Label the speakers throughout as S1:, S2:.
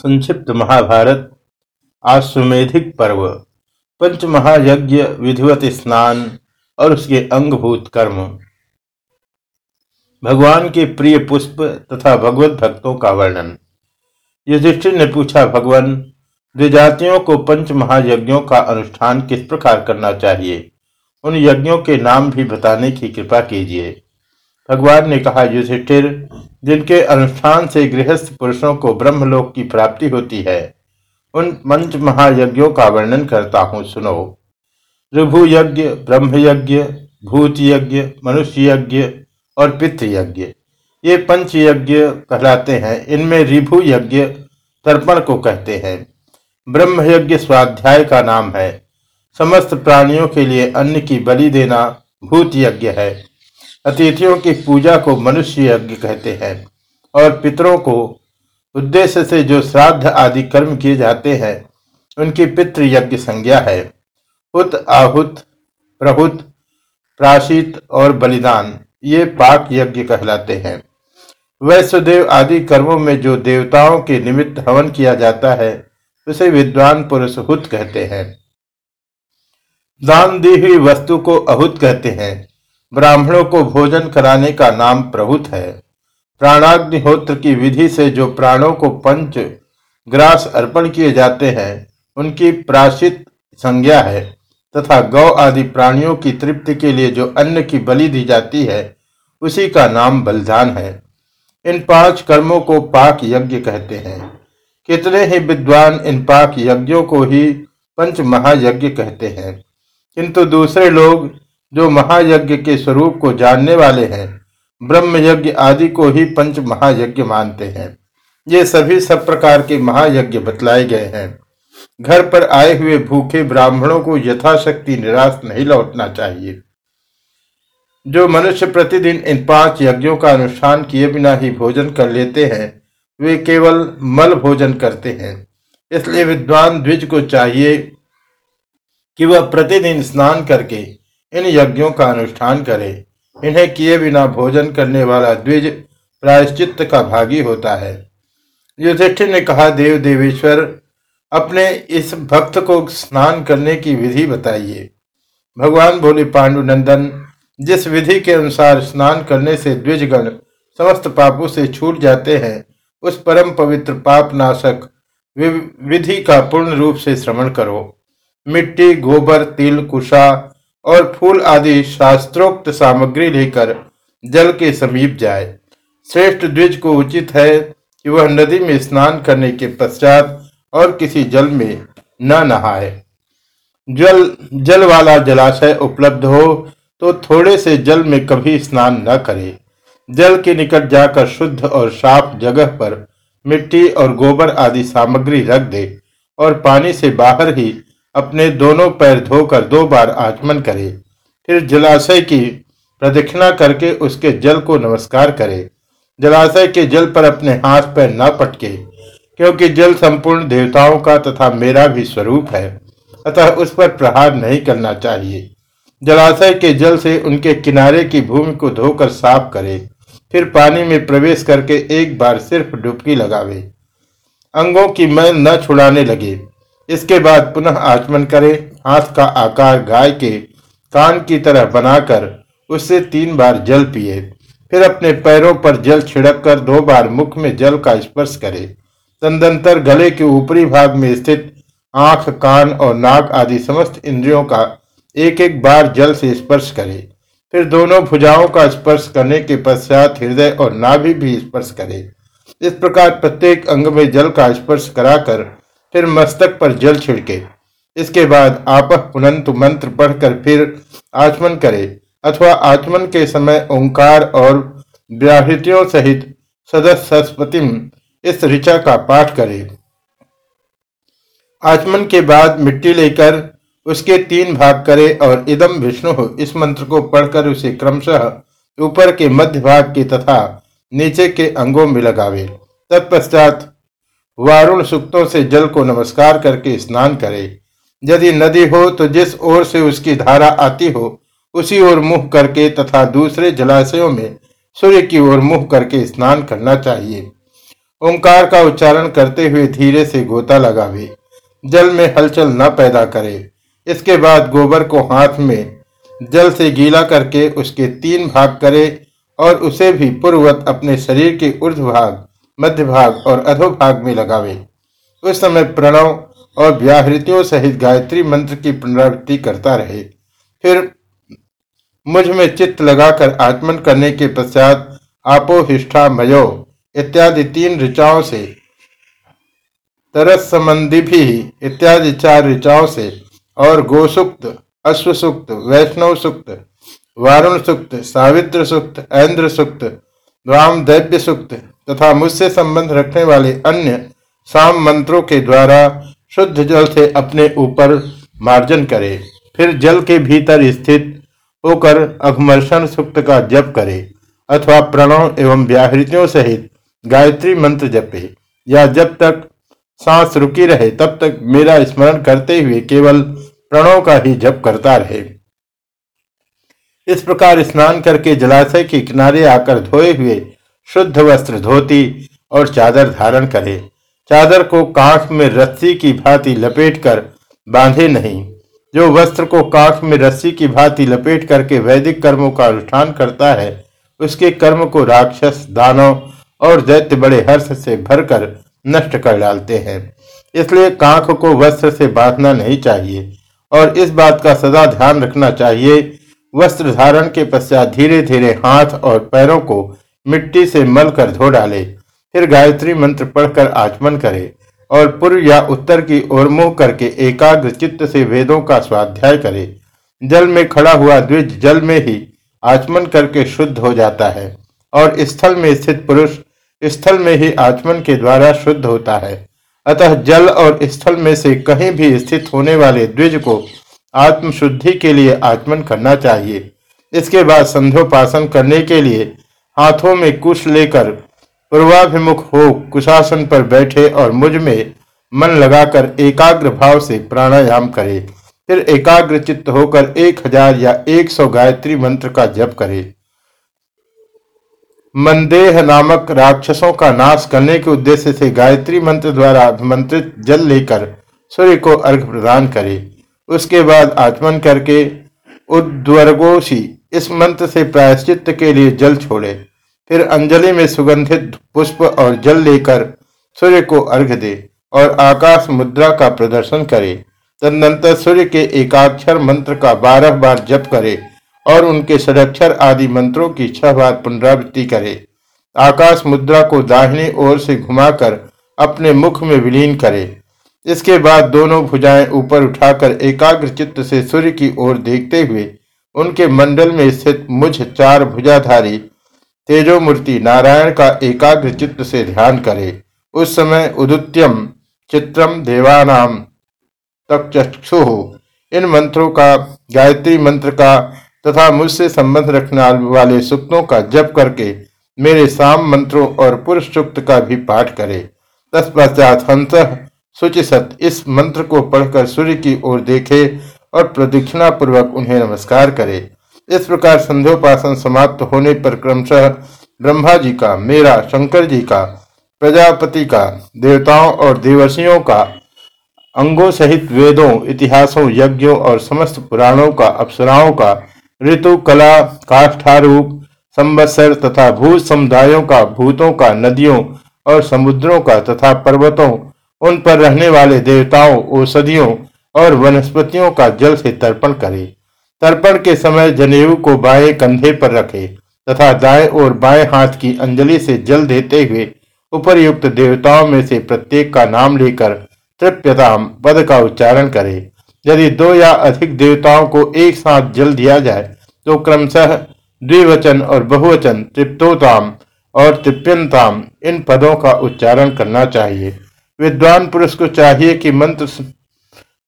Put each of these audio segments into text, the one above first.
S1: संक्षिप्त महाभारत आश्वेधिक पर्व पंच महायज्ञ विधिवत स्नान और उसके अंगभूत कर्म। भगवान के प्रिय पुष्प तथा भगवत भक्तों का वर्णन। युधिष्ठिर ने पूछा, भगवान, द्विजातियों को पंच महायज्ञों का अनुष्ठान किस प्रकार करना चाहिए? उन यज्ञों के नाम भी बताने की कृपा कीजिए। भगवान ने कहा, युधिष्ठिर, जिनके अनुष्ठान से गृहस्थ पुरुषों को ब्रह्मलोक की प्राप्ति होती है, उन पंच महायज्ञों का वर्णन करता हूँ, सुनो। ऋभु यज्ञ ब्रह्म यज्ञ भूत यज्ञ मनुष्य यज्ञ और पितृयज्ञ, ये पंच यज्ञ कहलाते हैं। इनमें रिभु यज्ञ तर्पण को कहते हैं। ब्रह्म यज्ञ स्वाध्याय का नाम है। समस्त प्राणियों के लिए अन्न की बलि देना भूत यज्ञ है। अतिथियों की पूजा को मनुष्य यज्ञ कहते हैं और पितरों को उद्देश्य से जो श्राद्ध आदि कर्म किए जाते हैं, उनकी पितृ यज्ञ संज्ञा है। हुत आहुत, प्रहुत, प्राशित और बलिदान, ये पाक यज्ञ कहलाते हैं। वैश्वदेव आदि कर्मों में जो देवताओं के निमित्त हवन किया जाता है, उसे विद्वान पुरुष हुत कहते हैं। दान दी हुई वस्तु को अहुत कहते हैं। ब्राह्मणों को भोजन कराने का नाम प्रभुत है। प्राणाग्निहोत्र की विधि से जो प्राणों को पंच ग्रास अर्पण किए जाते हैं, उनकी प्राशित संज्ञा है, तथा गौ आदि प्राणियों की तृप्ति के लिए जो अन्न की बलि दी जाती है, उसी का नाम बलिदान है। इन पाँच कर्मों को पाक यज्ञ कहते हैं। कितने ही विद्वान इन पाक यज्ञों को ही पंच महायज्ञ कहते हैं। किंतु दूसरे लोग जो महायज्ञ के स्वरूप को जानने वाले हैं ब्रह्म यज्ञ आदि को ही पंच महायज्ञ मानते हैं। ये सभी सब प्रकार के महायज्ञ बतलाए गए हैं। घर पर आए हुए भूखे ब्राह्मणों को यथाशक्ति निराश नहीं लौटना चाहिए। जो मनुष्य प्रतिदिन इन पाँच यज्ञों का अनुष्ठान किए बिना ही भोजन कर लेते हैं, वे केवल मल भोजन करते हैं। इसलिए विद्वान द्विज को चाहिए कि वह प्रतिदिन स्नान करके इन यज्ञों का अनुष्ठान करे। इन्हें किए बिना भोजन करने वाला द्विज प्रायश्चित का भागी होता है। युधिष्ठिर ने कहा, देव देवेश्वर, अपने इस भक्त को स्नान करने की विधि बताइए। भगवान बोले, पांडुनंदन, जिस विधि के अनुसार स्नान करने से द्विजगण समस्त पापों से छूट जाते हैं, उस परम पवित्र पाप नाशक विधि का पूर्ण रूप से श्रवण करो। मिट्टी, गोबर, तिल, कुशा और फूल आदि शास्त्रोक्त सामग्री लेकर जल के समीप जाए। श्रेष्ठ द्विज को उचित है कि वह नदी में स्नान करने के पश्चात और किसी जल में न नहाए। जल जल वाला जलाशय उपलब्ध हो तो थोड़े से जल में कभी स्नान न करे। जल के निकट जाकर शुद्ध और साफ़ जगह पर मिट्टी और गोबर आदि सामग्री रख दे और पानी से बाहर ही अपने दोनों पैर धोकर दो बार आचमन करे। फिर जलाशय की प्रदक्षिणा करके उसके जल को नमस्कार करे। जलाशय के जल पर अपने हाथ पैर न पटके, क्योंकि जल संपूर्ण देवताओं का तथा मेरा भी स्वरूप है। अतः उस पर प्रहार नहीं करना चाहिए। जलाशय के जल से उनके किनारे की भूमि को धोकर साफ़ करे। फिर पानी में प्रवेश करके एक बार सिर्फ़ डुबकी लगावे। अंगों की मैल न छुड़ाने लगे। इसके बाद पुनः आचमन करे, हाथ का आकार गाय के कान की तरह बनाकर उससे तीन बार जल पिए। फिर अपने पैरों पर जल छिड़क कर दो बार मुख में जल का स्पर्श करे। तदंतर गले के ऊपरी भाग में स्थित आँख, कान और नाक आदि समस्त इंद्रियों का एक एक बार जल से स्पर्श करे। फिर दोनों भुजाओं का स्पर्श करने के पश्चात हृदय और नाभि भी स्पर्श करे। इस प्रकार प्रत्येक अंग में जल का स्पर्श कराकर फिर मस्तक पर जल छिड़के। इसके बाद आप पुनंत मंत्र पढ़कर फिर आचमन करे, अथवा आचमन के समय ओंकार और व्याहृतियों सहित सदस्यस्पतिम इस ऋचा का पाठ करे। आचमन के बाद मिट्टी लेकर उसके तीन भाग करे और इदम विष्णु इस मंत्र को पढ़कर उसे क्रमशः ऊपर के मध्य भाग के तथा नीचे के अंगों में लगावे। तत्पश्चात वारुण सुक्तों से जल को नमस्कार करके स्नान करे। यदि नदी हो तो जिस ओर से उसकी धारा आती हो, उसी ओर मुँह करके तथा दूसरे जलाशयों में सूर्य की ओर मुँह करके स्नान करना चाहिए। ओंकार का उच्चारण करते हुए धीरे से गोता लगावे। जल में हलचल न पैदा करे। इसके बाद गोबर को हाथ में जल से गीला करके उसके तीन भाग करे और उसे भी पूर्ववत अपने शरीर के ऊर्ध भाग मध्य भाग और अधोभाग में लगावे। उस समय प्रणव और व्याहृतियों सहित गायत्री मंत्र की पुनरावृत्ति करता रहे। फिर मुझमें चित्त लगाकर आचमन करने के पश्चात आपो हिष्ठा मयो इत्यादि तीन ऋचाओं से तरस संबंधी भी इत्यादि चार ऋचाओं से, और गोसुक्त, अश्वसुक्त वैष्णव सुक्त वारुण सुक्त सावित्र सुक्त ऐन्द्र सुक्त राम दैव्य सुक्त तथा मुझसे संबंध रखने वाले अन्य साम मंत्रों के द्वारा शुद्ध जल से अपने ऊपर मार्जन करे, फिर जल के भीतर स्थित होकर अघमर्षण सुक्त का जप करे, अथवा प्रणव एवं व्याहृतियों सहित गायत्री मंत्र जपे। या जब तक सांस रुकी रहे, तब तक मेरा स्मरण करते हुए केवल प्रणव का ही जप करता रहे। इस प्रकार स्नान करके जलाशय के किनारे आकर धोए हुए शुद्ध वस्त्र धोती और चादर धारण करे। चादर को कांख में रस्सी की भांति लपेट कर बांधे नहीं। जो वस्त्र को कांख में रस्सी की भांति लपेट करके वैदिक कर्मों का अनुष्ठान करता है, उसके कर्म को राक्षस, दानव और दैत्य बड़े हर्ष से भरकर नष्ट कर डालते हैं। इसलिए कांख को वस्त्र से बांधना नहीं चाहिए और इस बात का सदा ध्यान रखना चाहिए। वस्त्र धारण के पश्चात धीरे धीरे हाथ और पैरों को मिट्टी से मल कर धो डाले, फिर गायत्री मंत्र पढ़कर आचमन करे और पूर्व या उत्तर की ओर मुँह करके एकाग्र चित्त से वेदों का स्वाध्याय करे। जल में खड़ा हुआ द्विज जल में ही आचमन करके शुद्ध हो जाता है और स्थल में स्थित पुरुष स्थल में ही आचमन के द्वारा शुद्ध होता है। अतः जल और स्थल में से कहीं भी स्थित होने वाले द्विज को आत्मशुद्धि के लिए आचमन करना चाहिए। इसके बाद संध्योपासन करने के लिए हाथों में कुश लेकर पूर्वाभिमुख हो कुशासन पर बैठे और मुझमें मन लगाकर एकाग्र भाव से प्राणायाम करे। फिर एकाग्र चित्त होकर एक हज़ार या एक सौ गायत्री मंत्र का जप करे। मंदेह नामक राक्षसों का नाश करने के उद्देश्य से गायत्री मंत्र द्वारा अभिमंत्रित जल लेकर सूर्य को अर्घ प्रदान करे। उसके बाद आचमन करके उद्वर्गोशी इस मंत्र से प्रायश्चित के लिए जल छोड़े। फिर अंजलि में सुगंधित पुष्प और जल लेकर सूर्य को अर्घ दे और आकाश मुद्रा का प्रदर्शन करे। तदनंतर सूर्य के एकाक्षर मंत्र का बारह बार जप करे और उनके षडक्षर आदि मंत्रों की छह बार पुनरावृत्ति करे। आकाश मुद्रा को दाहिनी ओर से घुमाकर अपने मुख में विलीन करे। इसके बाद दोनों भुजाएँ ऊपर उठाकर एकाग्र चित्त से सूर्य की ओर देखते हुए उनके मंडल में स्थित मुझ चार भुजाधारी तेजो मूर्ति नारायण का एकाग्र चित्त से ध्यान करे। उस समय उदुत्यम चित्रम देवानाम तक चक्षु इन मंत्रों का, गायत्री मंत्र का तथा मुझसे संबंध रखने वाले सुक्तों का जप करके मेरे साम मंत्रों और पुरुष सुक्त का भी पाठ करे। तत्पश्चात हंस सुचिसत इस मंत्र को पढ़कर सूर्य की ओर देखे और प्रदक्षिणा पूर्वक उन्हें नमस्कार करे। इस प्रकार संध्योपासन समाप्त होने पर क्रमशः ब्रह्मा जी का, मेरा, शंकर जी का, प्रजापति का, देवताओं और देवर्षियों का, अंगों सहित वेदों, इतिहासों, यज्ञों और समस्त पुराणों का, अप्सराओं का, ऋतु, कला, काष्ठारूप, संवत्सर तथा भूत समुदायों का, भूतों का, नदियों और समुद्रों का तथा पर्वतों, उन पर रहने वाले देवताओं, औषधियों और वनस्पतियों का जल से तर्पण करे। तर्पण के समय जनेऊ को बाएँ कंधे पर रखे तथा दाएँ और बाएँ हाथ की अंजलि से जल देते हुए उपरयुक्त देवताओं में से प्रत्येक का नाम लेकर तृप्यताम पद का उच्चारण करे। यदि दो या अधिक देवताओं को एक साथ जल दिया जाए तो क्रमशः द्विवचन और बहुवचन तृप्तोताम और तृप्यंताम इन पदों का उच्चारण करना चाहिए। विद्वान पुरुष को चाहिए कि मंत्र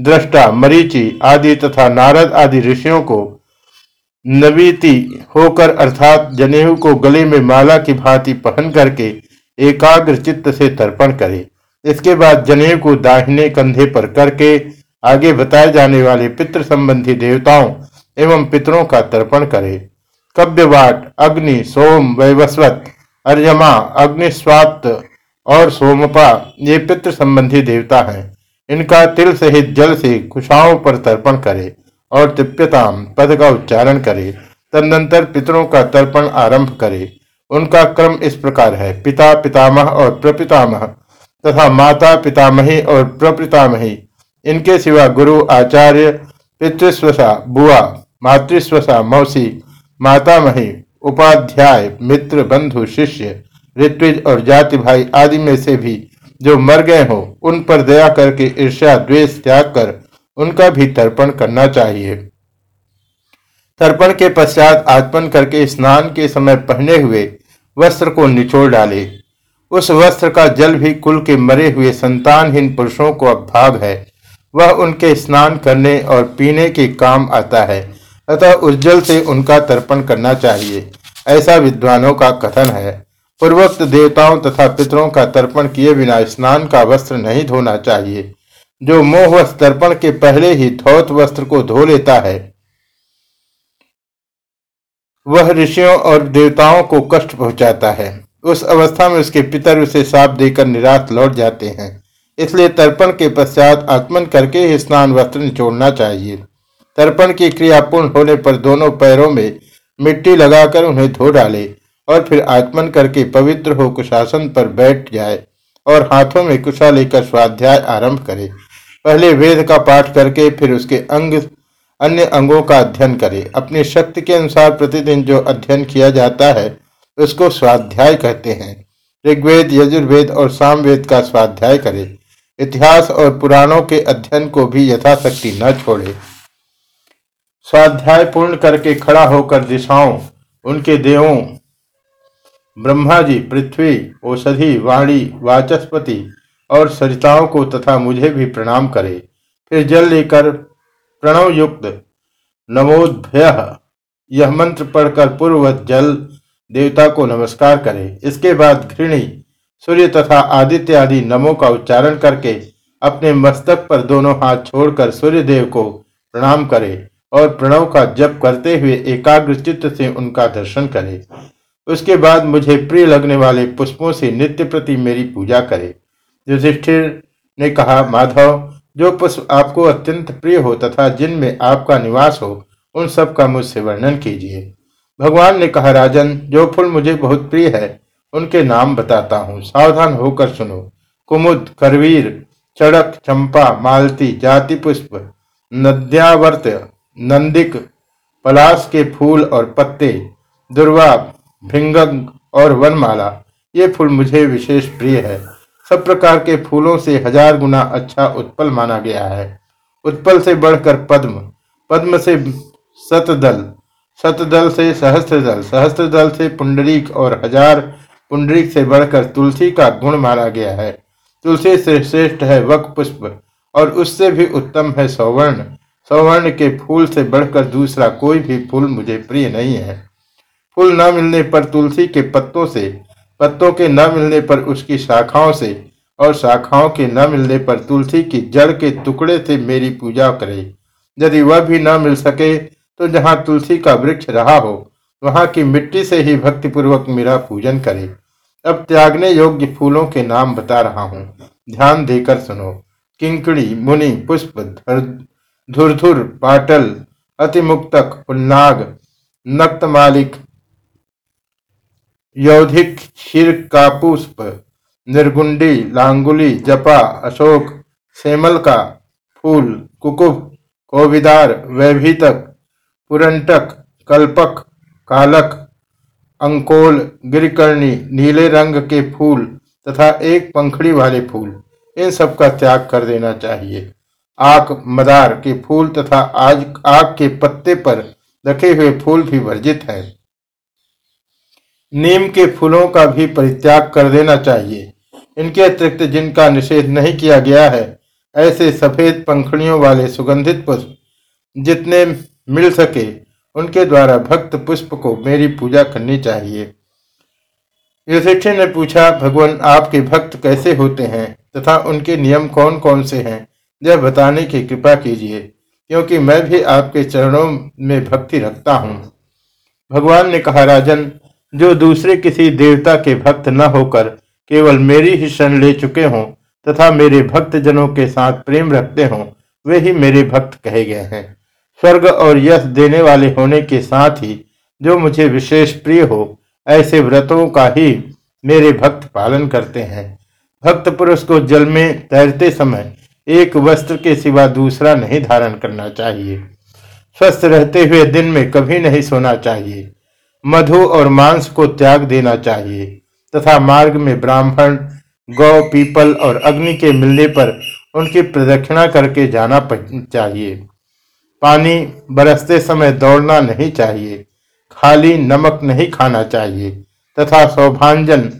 S1: दृष्टा, मरीचि आदि तथा नारद आदि ऋषियों को नवीति होकर अर्थात जनेऊ को गले में माला की भांति पहन करके एकाग्र चित्त से तर्पण करे। इसके बाद जनेऊ को दाहिने कंधे पर करके आगे बताए जाने वाले पितृ संबंधी देवताओं एवं पितरों का तर्पण करे। कव्यवाट, अग्नि, सोम, वैवस्वत अर्यमा अग्निस्वात और सोमपा, ये पितृ संबंधी देवता हैं। इनका तिल सहित जल से कुशाओं पर तर्पण करे और तिप्यताम पद का उच्चारण करे, तदनंतर पितरों का तर्पण आरंभ करे। उनका क्रम इस प्रकार है। पिता पितामह और प्रपितामह तथा माता पितामही और प्रपितामही। इनके सिवा गुरु, आचार्य, पितृस्वसा, बुआ, मातृस्वसा, मौसी, मातामही, उपाध्याय, मित्र, बंधु, शिष्य, ऋत्विज और जाति भाई आदि में से भी जो मर गए हो, उन पर दया करके ईर्ष्या, द्वेष त्याग कर उनका भी तर्पण करना चाहिए। तर्पण के पश्चात आत्मन करके स्नान के समय पहने हुए वस्त्र को निचोड़ डाले। उस वस्त्र का जल भी कुल के मरे हुए संतानहीन पुरुषों को अभाव है। वह उनके स्नान करने और पीने के काम आता है, अतः उस जल से उनका तर्पण करना चाहिए। ऐसा विद्वानों का कथन है। पूर्वोक्त देवताओं तथा पितरों का तर्पण किए बिना स्नान का वस्त्र नहीं धोना चाहिए। जो मोह तर्पण के पहले ही धौत वस्त्र को धो लेता है, वह ऋषियों और देवताओं को कष्ट पहुंचाता है। उस अवस्था में उसके पितर उसे साप देकर निराश लौट जाते हैं। इसलिए तर्पण के पश्चात आत्मन करके ही स्नान वस्त्र निचोड़ना चाहिए। तर्पण की क्रिया पूर्ण होने पर दोनों पैरों में मिट्टी लगाकर उन्हें धो डाले। और फिर आत्मन करके पवित्र हो कुशासन पर बैठ जाए और हाथों में कुशा लेकर स्वाध्याय आरंभ करे। पहले वेद का पाठ करके फिर उसके अंग, अन्य अंगों का अध्ययन करे। अपनी शक्ति के अनुसार प्रतिदिन जो अध्ययन किया जाता है, उसको स्वाध्याय कहते हैं। ऋग्वेद, यजुर्वेद और सामवेद का स्वाध्याय करे। इतिहास और पुराणों के अध्ययन को भी यथाशक्ति न छोड़े। स्वाध्याय पूर्ण करके खड़ा होकर दिशाओं, उनके देवों ब्रह्मा जी, पृथ्वी, औषधि, वाणी, वाचस्पति और सरिताओं को तथा मुझे भी प्रणाम करे। फिर जल लेकर प्रणव युक्त यह मंत्र पढ़कर पूर्ववत जल देवता को नमस्कार करे। इसके बाद घृणी, सूर्य तथा आदित्य आदि नमो का उच्चारण करके अपने मस्तक पर दोनों हाथ छोड़कर सूर्य देव को प्रणाम करे और प्रणव का जप करते हुए एकाग्र चित्त से उनका दर्शन करे। उसके बाद मुझे प्रिय लगने वाले पुष्पों से नित्य प्रति मेरी पूजा करे। युधिष्ठिर ने कहा, माधव, जो पुष्प आपको अत्यंत प्रिय हो तथा जिनमें आपका निवास हो, उन सब का मुझसे वर्णन कीजिए। भगवान ने कहा, राजन, जो फूल मुझे बहुत प्रिय है, उनके नाम बताता हूँ। सावधान होकर सुनो। कुमुद, करवीर, चड़क, चंपा, मालती, जाति पुष्प, नद्यावर्त, नंदिक, पलाश के फूल और पत्ते दुर्वा भिंगंग और वनमाला, ये फूल मुझे विशेष प्रिय है। सब प्रकार के फूलों से हज़ार गुना अच्छा उत्पल माना गया है। उत्पल से बढ़कर पद्म पद्म से सतदल सतदल से सहस्त्रदल सहस्त्रदल से पुंडरीक और हज़ार पुंडरीक से बढ़कर तुलसी का गुण माना गया है। तुलसी से श्रेष्ठ है वक पुष्प और उससे भी उत्तम है सौवर्ण। सौवर्ण के फूल से बढ़कर दूसरा कोई भी फूल मुझे प्रिय नहीं है। फूल न मिलने पर तुलसी के पत्तों से, पत्तों के न मिलने पर उसकी शाखाओं से, और शाखाओं के न मिलने पर तुलसी की जड़ के टुकड़े से मेरी पूजा करे। यदि वह भी न मिल सके तो जहाँ तुलसी का वृक्ष रहा हो, वहाँ की मिट्टी से ही भक्तिपूर्वक मेरा पूजन करे। अब त्यागने योग्य फूलों के नाम बता रहा हूँ। ध्यान देकर सुनो। किंकड़ी, मुनि, पुष्प धुरधुर, पाटल, अतिमुक्तक पुन्नाग नक्तमालिक यौधिक क्षीर का पुष्प निर्गुंडी, लांगुली, जपा, अशोक, सेमल का फूल, कुकुब, कोविदार, वैभीतक, पुरंटक, कल्पक, कालक, अंकोल, गिरकर्णी, नीले रंग के फूल तथा एक पंखड़ी वाले फूल। इन सब का त्याग कर देना चाहिए। आक, मदार के फूल तथा आज आग के पत्ते पर रखे हुए फूल भी वर्जित है। नीम के फूलों का भी परित्याग कर देना चाहिए। इनके अतिरिक्त जिनका निषेध नहीं किया गया है, ऐसे सफ़ेद पंखड़ियों वाले सुगंधित पुष्प जितने मिल सके, उनके द्वारा भक्त पुष्प को मेरी पूजा करनी चाहिए। युधिष्ठिर ने पूछा, भगवान, आपके भक्त कैसे होते हैं, तथा उनके नियम कौन कौन से हैं? यह बताने की कृपा कीजिए, क्योंकि मैं भी आपके चरणों में भक्ति रखता हूँ। भगवान ने कहा, राजन जो दूसरे किसी देवता के भक्त न होकर केवल मेरी ही शरण ले चुके हों तथा मेरे भक्त जनों के साथ प्रेम रखते हों, वे ही मेरे भक्त कहे गए हैं। स्वर्ग और यश देने वाले होने के साथ ही जो मुझे विशेष प्रिय हो, ऐसे व्रतों का ही मेरे भक्त पालन करते हैं। भक्त पुरुष को जल में तैरते समय एक वस्त्र के सिवा दूसरा नहीं धारण करना चाहिए। स्वस्थ रहते हुए दिन में कभी नहीं सोना चाहिए। मधु और मांस को त्याग देना चाहिए, तथा मार्ग में ब्राह्मण, गौ, पीपल और अग्नि के मिलने पर उनकी प्रदक्षिणा करके जाना चाहिए। पानी बरसते समय दौड़ना नहीं चाहिए, खाली नमक नहीं खाना चाहिए, तथा सौभांजन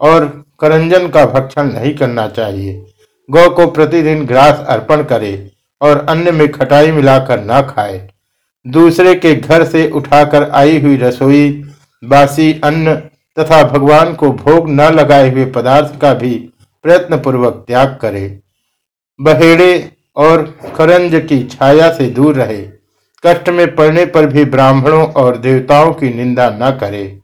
S1: और करंजन का भक्षण नहीं करना चाहिए। गौ को प्रतिदिन ग्रास अर्पण करे और अन्य में खटाई मिलाकर ना खाए। दूसरे के घर से उठाकर आई हुई रसोई, बासी अन्न तथा भगवान को भोग न लगाए हुए पदार्थ का भी प्रयत्न पूर्वक त्याग करे। बहेड़े और करंज की छाया से दूर रहे। कष्ट में पड़ने पर भी ब्राह्मणों और देवताओं की निंदा न करे।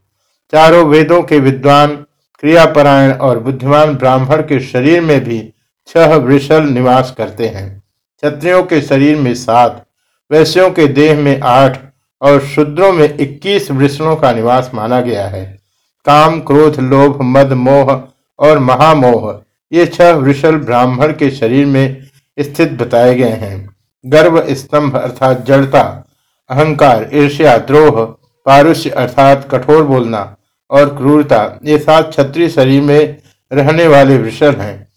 S1: चारों वेदों के विद्वान, क्रियापरायण और बुद्धिमान ब्राह्मण के शरीर में भी छह वृषल निवास करते हैं। क्षत्रियों के शरीर में सात वैश्यों के देह में आठ और शूद्रों में इक्कीस वृषणों का निवास माना गया है। काम, क्रोध, लोभ, मद, मोह और महामोह, ये छह वृषल ब्राह्मण के शरीर में स्थित बताए गए हैं। गर्व स्तंभ अर्थात जड़ता, अहंकार, ईर्ष्या, द्रोह, पारुष्य अर्थात कठोर बोलना और क्रूरता, ये सात क्षत्रिय शरीर में रहने वाले वृषल हैं।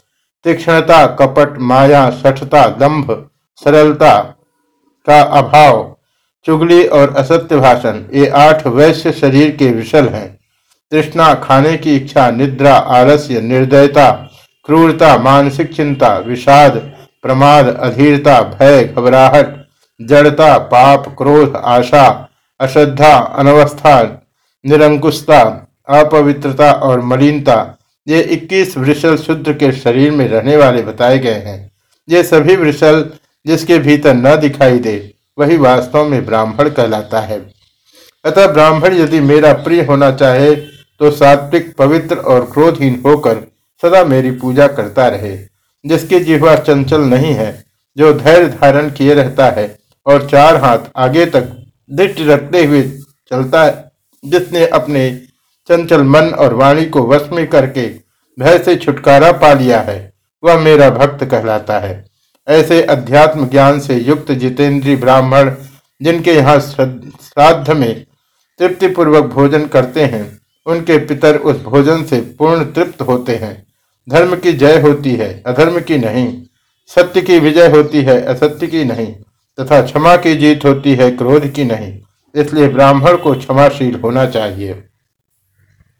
S1: तीक्ष्णता, कपट, माया, सठता, दंभ, सरलता का अभाव, चुगली और असत्य भाषण, ये आठ वैश्य शरीर के विशल हैं। तृष्णा, खाने की इच्छा, निद्रा, आलस्य, निर्दयता, क्रूरता, मानसिक चिंता, विषाद, प्रमाद, अधीरता, भय, घबराहट, जड़ता, पाप, क्रोध, आशा, अश्रद्धा, अनवस्था, निरंकुशता, अपवित्रता और मलिनता, ये 21 वृषल शुद्र के शरीर में रहने वाले बताए गए हैं। ये सभी वृषल जिसके भीतर न दिखाई दे, वही वास्तव में ब्राह्मण कहलाता है। अतः ब्राह्मण यदि मेरा प्रिय होना चाहे तो सात्विक, पवित्र और क्रोधहीन होकर सदा मेरी पूजा करता रहे, जिसकी जिह्वा चंचल नहीं है, जो धैर्य धारण किए रहता है और चार हाथ आगे तक दृष्टि रखते हुए चलता है, जिसने अपने चंचल मन और वाणी को वश में करके भय से छुटकारा पा लिया है, वह मेरा भक्त कहलाता है। ऐसे अध्यात्म ज्ञान से युक्त जितेंद्रीय ब्राह्मण, जिनके यहाँ श्राद्ध में तृप्तिपूर्वक भोजन करते हैं, उनके पितर उस भोजन से पूर्ण तृप्त होते हैं। धर्म की जय होती है, अधर्म की नहीं। सत्य की विजय होती है, असत्य की नहीं। तथा क्षमा की जीत होती है, क्रोध की नहीं। इसलिए ब्राह्मण को क्षमाशील होना चाहिए।